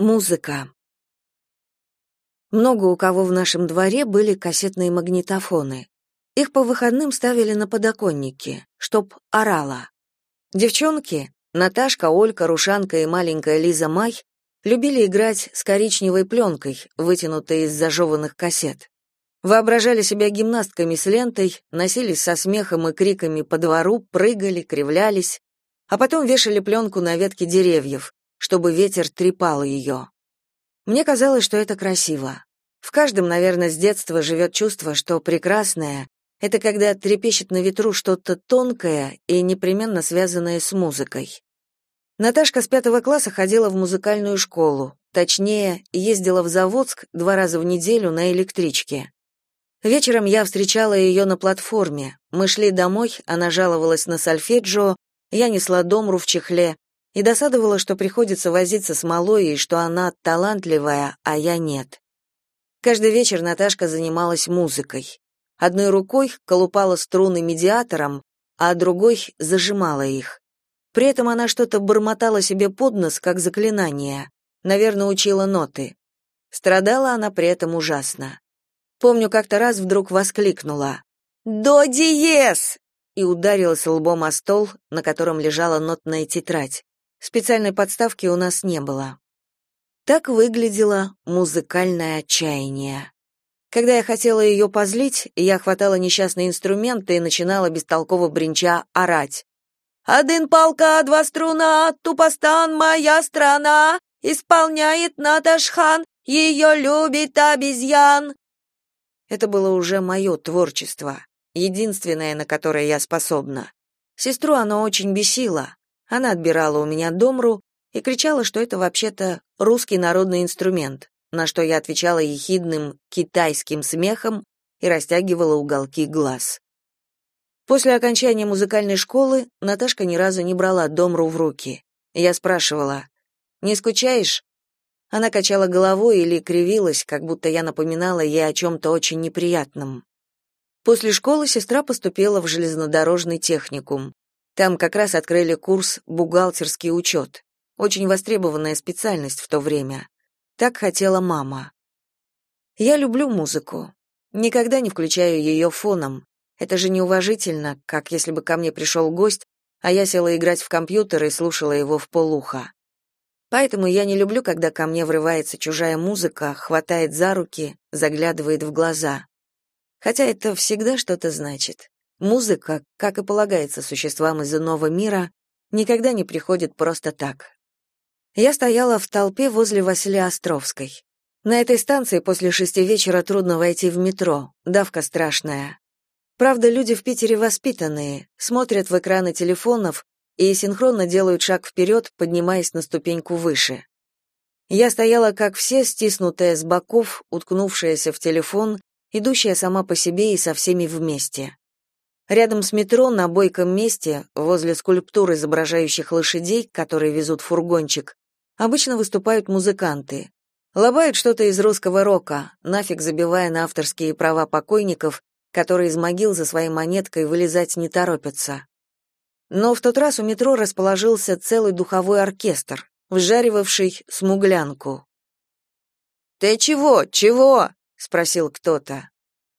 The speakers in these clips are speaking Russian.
Музыка. Много у кого в нашем дворе были кассетные магнитофоны. Их по выходным ставили на подоконнике, чтоб орало. Девчонки, Наташка, Олька, Рушанка и маленькая Лиза Май, любили играть с коричневой пленкой, вытянутой из зажеванных кассет. Воображали себя гимнастками с лентой, носились со смехом и криками по двору, прыгали, кривлялись, а потом вешали пленку на ветки деревьев, чтобы ветер трепал ее. Мне казалось, что это красиво. В каждом, наверное, с детства живет чувство, что прекрасное — это когда трепещет на ветру что-то тонкое и непременно связанное с музыкой. Наташка с пятого класса ходила в музыкальную школу, точнее, ездила в Заводск два раза в неделю на электричке. Вечером я встречала ее на платформе. Мы шли домой, она жаловалась на сольфеджио, я несла домру в чехле, и досадовала, что приходится возиться с малой и что она талантливая, а я нет. Каждый вечер Наташка занималась музыкой. Одной рукой колупала струны медиатором, а другой зажимала их. При этом она что-то бормотала себе под нос, как заклинание. Наверное, учила ноты. Страдала она при этом ужасно. Помню, как-то раз вдруг воскликнула «До диез!» и ударилась лбом о стол, на котором лежала нотная тетрадь. Специальной подставки у нас не было. Так выглядело музыкальное отчаяние. Когда я хотела ее позлить, я хватала несчастные инструменты и начинала бестолково бренча орать. «Один палка, два струна, тупостан моя страна, исполняет Наташхан, ее любит обезьян». Это было уже мое творчество, единственное, на которое я способна. Сестру оно очень бесило, она отбирала у меня домру и кричала, что это вообще-то русский народный инструмент, на что я отвечала ехидным китайским смехом и растягивала уголки глаз. После окончания музыкальной школы Наташка ни разу не брала домру в руки. Я спрашивала: "Не скучаешь?" Она качала головой или кривилась, как будто я напоминала ей о чем то очень неприятном. После школы сестра поступила в железнодорожный техникум. Там как раз открыли курс «Бухгалтерский учет». Очень востребованная специальность в то время. Так хотела мама. Я люблю музыку. Никогда не включаю ее фоном. Это же неуважительно, как если бы ко мне пришел гость, а я села играть в компьютер и слушала его в полуха. Поэтому я не люблю, когда ко мне врывается чужая музыка, хватает за руки, заглядывает в глаза. Хотя это всегда что-то значит. Музыка, как и полагается существам из иного мира, никогда не приходит просто так. Я стояла в толпе возле Василия Островской. На этой станции после шести вечера трудно войти в метро, давка страшная. Правда, люди в Питере воспитанные, смотрят в экраны телефонов и синхронно делают шаг вперед, поднимаясь на ступеньку выше. Я стояла, как все, стиснутая с боков, уткнувшаяся в телефон, идущая сама по себе и со всеми вместе. Рядом с метро на бойком месте, возле скульптур, изображающих лошадей, которые везут фургончик, обычно выступают музыканты. Лобают что-то из русского рока, нафиг забивая на авторские права покойников, которые из могил за своей монеткой вылезать не торопятся. Но в тот раз у метро расположился целый духовой оркестр, вжаривавший смуглянку. «Ты чего? Чего?» — спросил кто-то.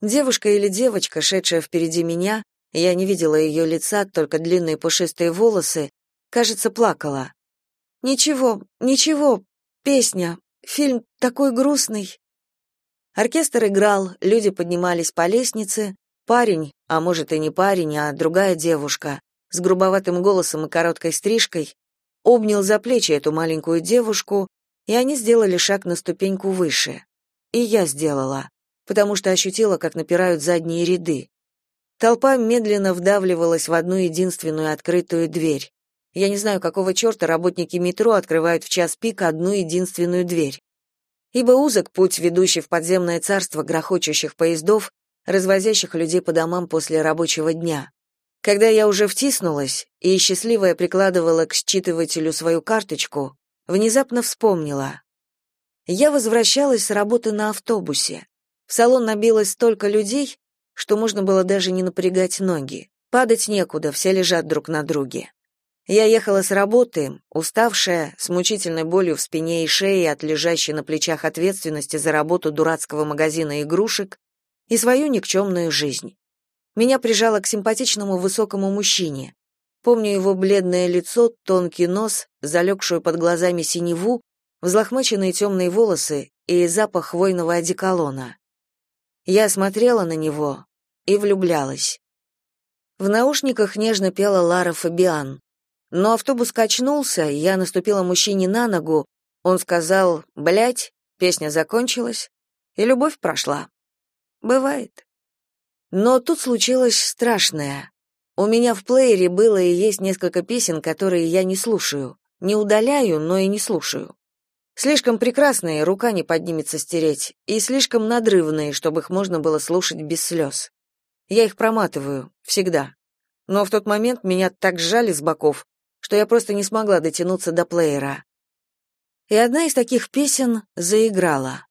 Девушка или девочка, шедшая впереди меня, я не видела ее лица, только длинные пушистые волосы. Кажется, плакала. Ничего, ничего. Песня. Фильм такой грустный. Оркестр играл, люди поднимались по лестнице. Парень, а может и не парень, а другая девушка, с грубоватым голосом и короткой стрижкой, обнял за плечи эту маленькую девушку, и они сделали шаг на ступеньку выше. И я сделала, потому что ощутила, как напирают задние ряды. Толпа медленно вдавливалась в одну единственную открытую дверь. Я не знаю, какого черта работники метро открывают в час пик одну единственную дверь. Ибо узок путь, ведущий в подземное царство грохочущих поездов, развозящих людей по домам после рабочего дня. Когда я уже втиснулась и счастливая прикладывала к считывателю свою карточку, внезапно вспомнила. Я возвращалась с работы на автобусе. В салон набилось столько людей, что можно было даже не напрягать ноги. Падать некуда, все лежат друг на друге. Я ехала с работы, уставшая, с мучительной болью в спине и шее от лежащей на плечах ответственности за работу дурацкого магазина игрушек и свою никчемную жизнь. Меня прижало к симпатичному высокому мужчине. Помню его бледное лицо, тонкий нос, залегшую под глазами синеву, взлохмаченные темные волосы и запах хвойного одеколона. Я смотрела на него и влюблялась. В наушниках нежно пела Лара Фабиан. Но автобус качнулся, я наступила мужчине на ногу, он сказал «блядь», песня закончилась, и любовь прошла. Бывает. Но тут случилось страшное. У меня в плеере было и есть несколько песен, которые я не слушаю. Не удаляю, но и не слушаю. Слишком прекрасные, рука не поднимется стереть, и слишком надрывные, чтобы их можно было слушать без слез. Я их проматываю, всегда. Но в тот момент меня так сжали с боков, что я просто не смогла дотянуться до плеера. И одна из таких песен заиграла.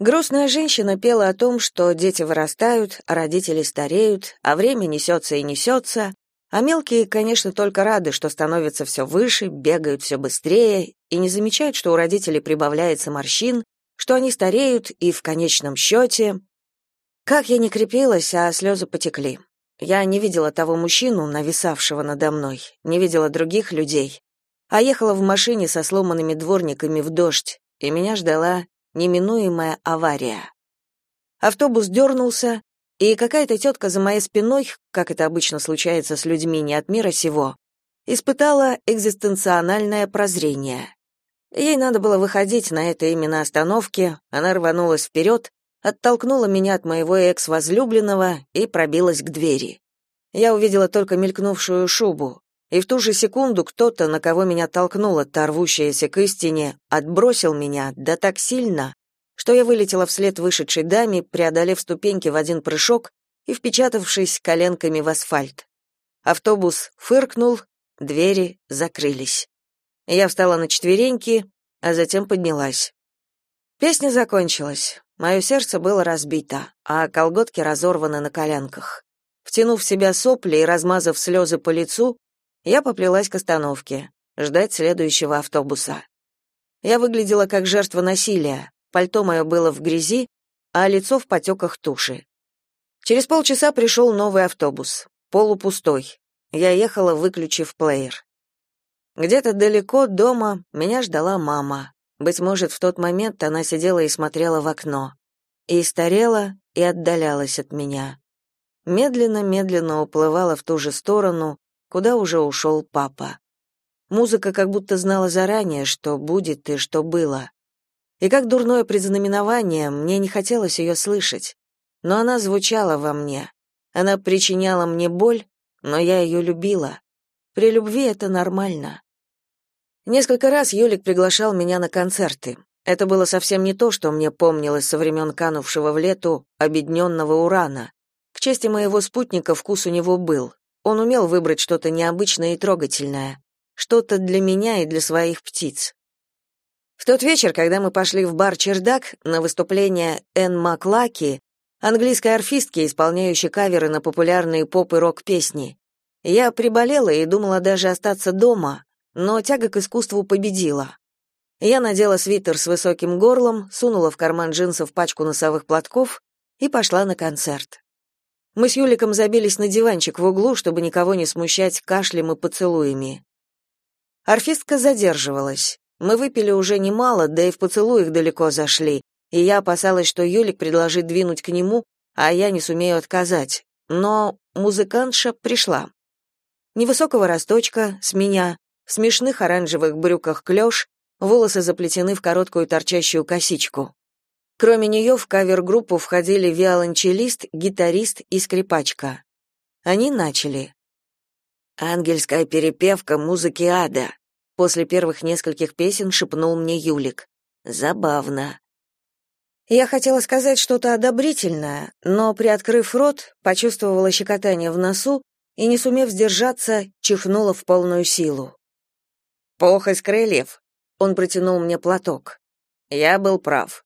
Грустная женщина пела о том, что дети вырастают, а родители стареют, а время несется и несется, а мелкие, конечно, только рады, что становятся все выше, бегают все быстрее и не замечают, что у родителей прибавляется морщин, что они стареют и в конечном счете... Как я не крепилась, а слезы потекли. Я не видела того мужчину, нависавшего надо мной, не видела других людей, а ехала в машине со сломанными дворниками в дождь, и меня ждала неминуемая авария. Автобус дернулся, и какая-то тетка за моей спиной, как это обычно случается с людьми не от мира сего, испытала экзистенциональное прозрение. Ей надо было выходить на этой именно остановке, она рванулась вперед, оттолкнула меня от моего экс-возлюбленного и пробилась к двери. Я увидела только мелькнувшую шубу, и в ту же секунду кто-то, на кого меня толкнула та рвущаяся к истине, отбросил меня, да так сильно, что я вылетела вслед вышедшей даме, преодолев ступеньки в один прыжок и впечатавшись коленками в асфальт. Автобус фыркнул, двери закрылись. Я встала на четвереньки, а затем поднялась. Песня закончилась. Мое сердце было разбито, а колготки разорваны на коленках. Втянув в себя сопли и размазав слезы по лицу, я поплелась к остановке, ждать следующего автобуса. Я выглядела как жертва насилия, Пальто мое было в грязи, а лицо в потеках туши. Через полчаса пришел новый автобус, полупустой. Я ехала, выключив плеер. Где-то далеко дома меня ждала мама. Быть может, в тот момент она сидела и смотрела в окно. И старела, и отдалялась от меня. Медленно-медленно уплывала в ту же сторону, куда уже ушел папа. Музыка как будто знала заранее, что будет и что было. И как дурное предзнаменование, мне не хотелось ее слышать. Но она звучала во мне. Она причиняла мне боль, но я ее любила. При любви это нормально. Несколько раз Юлик приглашал меня на концерты. Это было совсем не то, что мне помнилось со времен канувшего в лету обедненного урана. К чести моего спутника вкус у него был. Он умел выбрать что-то необычное и трогательное, что-то для меня и для своих птиц. В тот вечер, когда мы пошли в бар «Чердак» на выступление Энн Маклаки, английской арфистки, исполняющей каверы на популярные поп и рок-песни, я приболела и думала даже остаться дома, но тяга к искусству победила. Я надела свитер с высоким горлом, сунула в карман джинсов пачку носовых платков и пошла на концерт. Мы с Юликом забились на диванчик в углу, чтобы никого не смущать кашлем и поцелуями. Арфистка задерживалась. Мы выпили уже немало, да и в поцелуях далеко зашли, и я опасалась, что Юлик предложит двинуть к нему, а я не сумею отказать. Но музыкантша пришла. Невысокого росточка, с меня, в смешных оранжевых брюках клёш, волосы заплетены в короткую торчащую косичку. Кроме нее в кавер-группу входили виолончелист, гитарист и скрипачка. Они начали. «Ангельская перепевка музыки ада», После первых нескольких песен шепнул мне Юлик. Забавно. Я хотела сказать что-то одобрительное, но, приоткрыв рот, почувствовала щекотание в носу и, не сумев сдержаться, чихнула в полную силу. «Похоть крыльев!» — он протянул мне платок. Я был прав.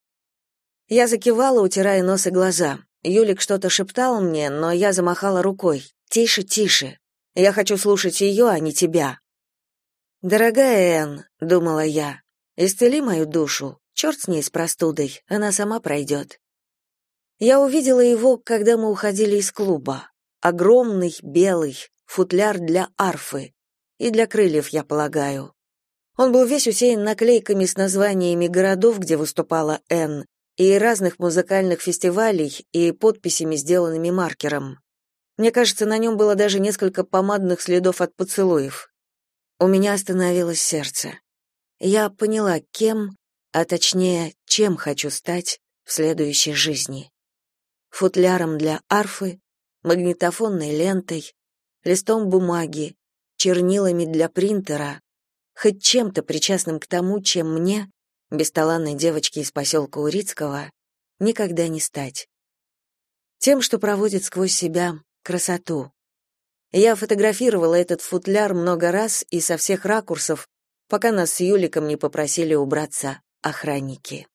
Я закивала, утирая нос и глаза. Юлик что-то шептал мне, но я замахала рукой. «Тише, тише. Я хочу слушать ее, а не тебя». «Дорогая Энн», — думала я, — «исцели мою душу, черт с ней с простудой, она сама пройдет». Я увидела его, когда мы уходили из клуба. Огромный, белый, футляр для арфы. И для крыльев, я полагаю. Он был весь усеян наклейками с названиями городов, где выступала Энн, и разных музыкальных фестивалей, и подписями, сделанными маркером. Мне кажется, на нем было даже несколько помадных следов от поцелуев. У меня остановилось сердце. Я поняла, кем, а точнее, чем хочу стать в следующей жизни. Футляром для арфы, магнитофонной лентой, листом бумаги, чернилами для принтера, хоть чем-то причастным к тому, чем мне, бесталанной девочке из поселка Урицкого, никогда не стать. Тем, что проводит сквозь себя красоту. Я фотографировала этот футляр много раз и со всех ракурсов, пока нас с Юликом не попросили убраться охранники.